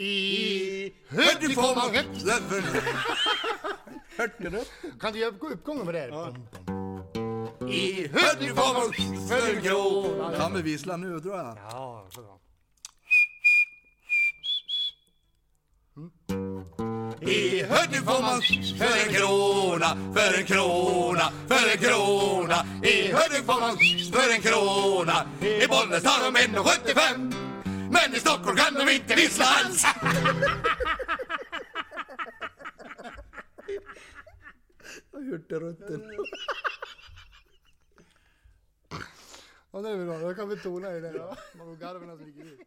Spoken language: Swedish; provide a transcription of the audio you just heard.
I Hudik får man du? Kan du göra uppgången med det? Ja. I Hudik får man för krona. Kan vi vissla nu tror jag? Ja, så bra. I Hudik får man för en krona, för en krona, för en krona. I Hudik får man för en krona. I Bollnäs tar de 1,75. Alls. Hjorterutten. Ja, det är bra. Då kan vi tona i det. Man går garven ligger ut.